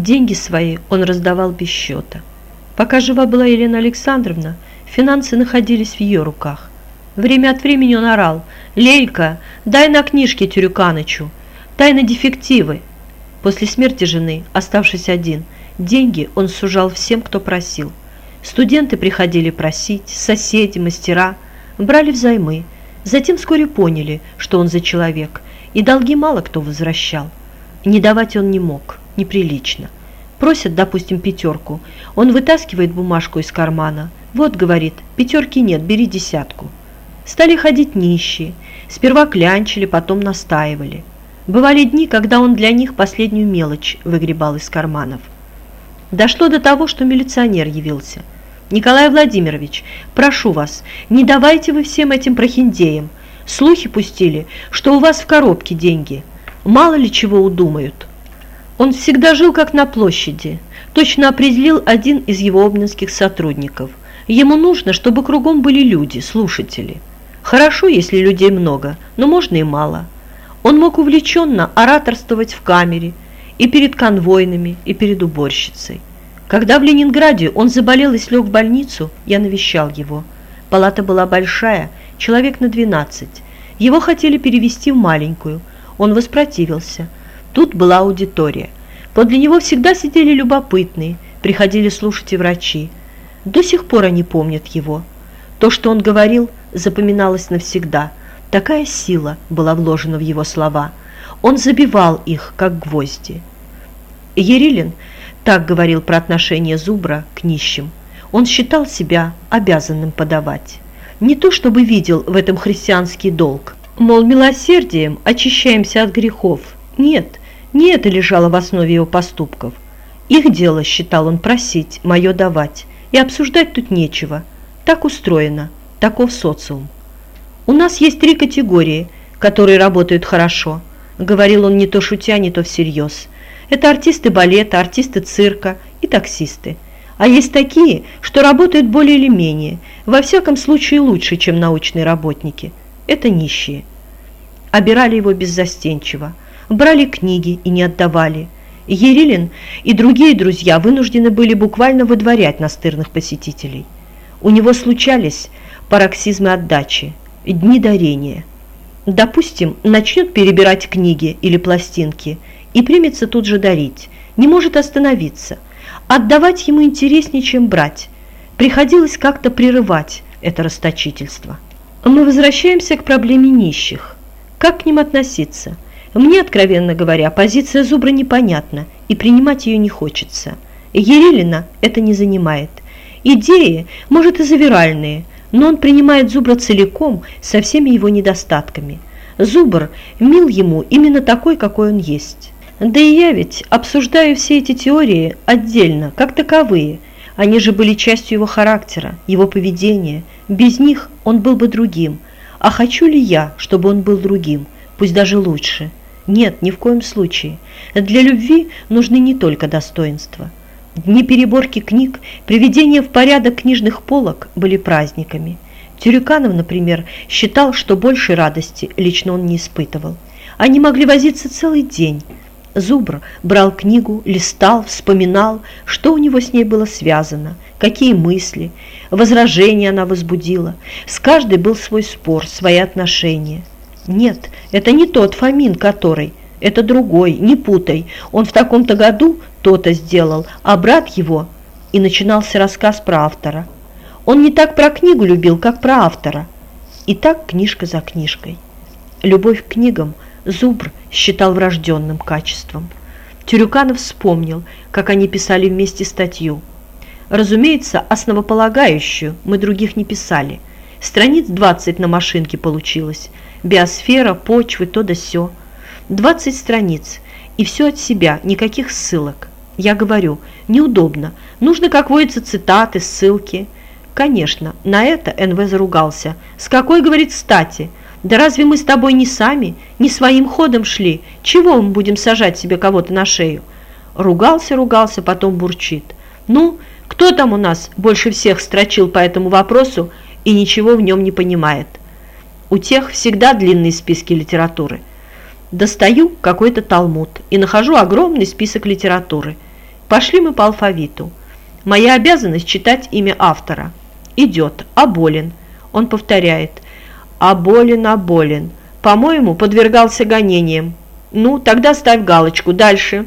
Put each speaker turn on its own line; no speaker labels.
Деньги свои он раздавал без счета. Пока жива была Елена Александровна, финансы находились в ее руках. Время от времени он орал «Лелька, дай на книжки Тюрюканычу, дай дефективы». После смерти жены, оставшись один, деньги он сужал всем, кто просил. Студенты приходили просить, соседи, мастера, брали взаймы. Затем вскоре поняли, что он за человек, и долги мало кто возвращал. Не давать он не мог, неприлично. Просят, допустим, пятерку. Он вытаскивает бумажку из кармана. Вот, говорит, пятерки нет, бери десятку. Стали ходить нищие. Сперва клянчили, потом настаивали. Бывали дни, когда он для них последнюю мелочь выгребал из карманов. Дошло до того, что милиционер явился. «Николай Владимирович, прошу вас, не давайте вы всем этим прохиндеям. Слухи пустили, что у вас в коробке деньги. Мало ли чего удумают». Он всегда жил как на площади, точно определил один из его обнинских сотрудников. Ему нужно, чтобы кругом были люди, слушатели. Хорошо, если людей много, но можно и мало. Он мог увлеченно ораторствовать в камере, и перед конвойными, и перед уборщицей. Когда в Ленинграде он заболел и слег в больницу, я навещал его. Палата была большая, человек на 12. Его хотели перевести в маленькую. Он воспротивился. Тут была аудитория. Подле него всегда сидели любопытные, приходили слушать и врачи. До сих пор они помнят его. То, что он говорил, запоминалось навсегда. Такая сила была вложена в его слова. Он забивал их, как гвозди. Ерилин так говорил про отношение Зубра к нищим. Он считал себя обязанным подавать. Не то чтобы видел в этом христианский долг. Мол, милосердием очищаемся от грехов. Нет, не это лежало в основе его поступков. Их дело, считал он, просить, мое давать. И обсуждать тут нечего. Так устроено, таков социум. У нас есть три категории, которые работают хорошо. Говорил он не то шутя, не то всерьез – это артисты балета, артисты цирка и таксисты. А есть такие, что работают более или менее, во всяком случае лучше, чем научные работники. Это нищие. Обирали его беззастенчиво, брали книги и не отдавали. Ерилин и другие друзья вынуждены были буквально выдворять настырных посетителей. У него случались пароксизмы отдачи, дни дарения. Допустим, начнет перебирать книги или пластинки – и примется тут же дарить, не может остановиться. Отдавать ему интереснее, чем брать. Приходилось как-то прерывать это расточительство. Мы возвращаемся к проблеме нищих. Как к ним относиться? Мне, откровенно говоря, позиция Зубра непонятна, и принимать ее не хочется. Ерелина это не занимает. Идеи, может, и завиральные, но он принимает Зубра целиком, со всеми его недостатками. Зубр мил ему именно такой, какой он есть. Да и я ведь обсуждаю все эти теории отдельно, как таковые. Они же были частью его характера, его поведения. Без них он был бы другим. А хочу ли я, чтобы он был другим, пусть даже лучше? Нет, ни в коем случае. Для любви нужны не только достоинства. Дни переборки книг, приведение в порядок книжных полок были праздниками. Тюрюканов, например, считал, что большей радости лично он не испытывал. Они могли возиться целый день, Зубр брал книгу, листал, вспоминал, что у него с ней было связано, какие мысли, возражения она возбудила. С каждой был свой спор, свои отношения. Нет, это не тот Фомин, который, это другой, не путай. Он в таком-то году то-то сделал, а брат его... И начинался рассказ про автора. Он не так про книгу любил, как про автора. И так книжка за книжкой. Любовь к книгам – Зубр считал врожденным качеством. Тюрюканов вспомнил, как они писали вместе статью. Разумеется, основополагающую мы других не писали. Страниц 20 на машинке получилось. Биосфера, почвы, то да сё. 20 страниц. И все от себя, никаких ссылок. Я говорю, неудобно. Нужно, как водится, цитаты, ссылки. Конечно, на это НВ заругался. С какой, говорит, стати? Да разве мы с тобой не сами, не своим ходом шли? Чего мы будем сажать себе кого-то на шею? Ругался, ругался, потом бурчит. Ну, кто там у нас больше всех строчил по этому вопросу и ничего в нем не понимает? У тех всегда длинные списки литературы. Достаю какой-то талмуд и нахожу огромный список литературы. Пошли мы по алфавиту. Моя обязанность читать имя автора. Идет. Аболин. Он повторяет. Аболин, Аболин. По-моему, подвергался гонениям. Ну, тогда ставь галочку. Дальше.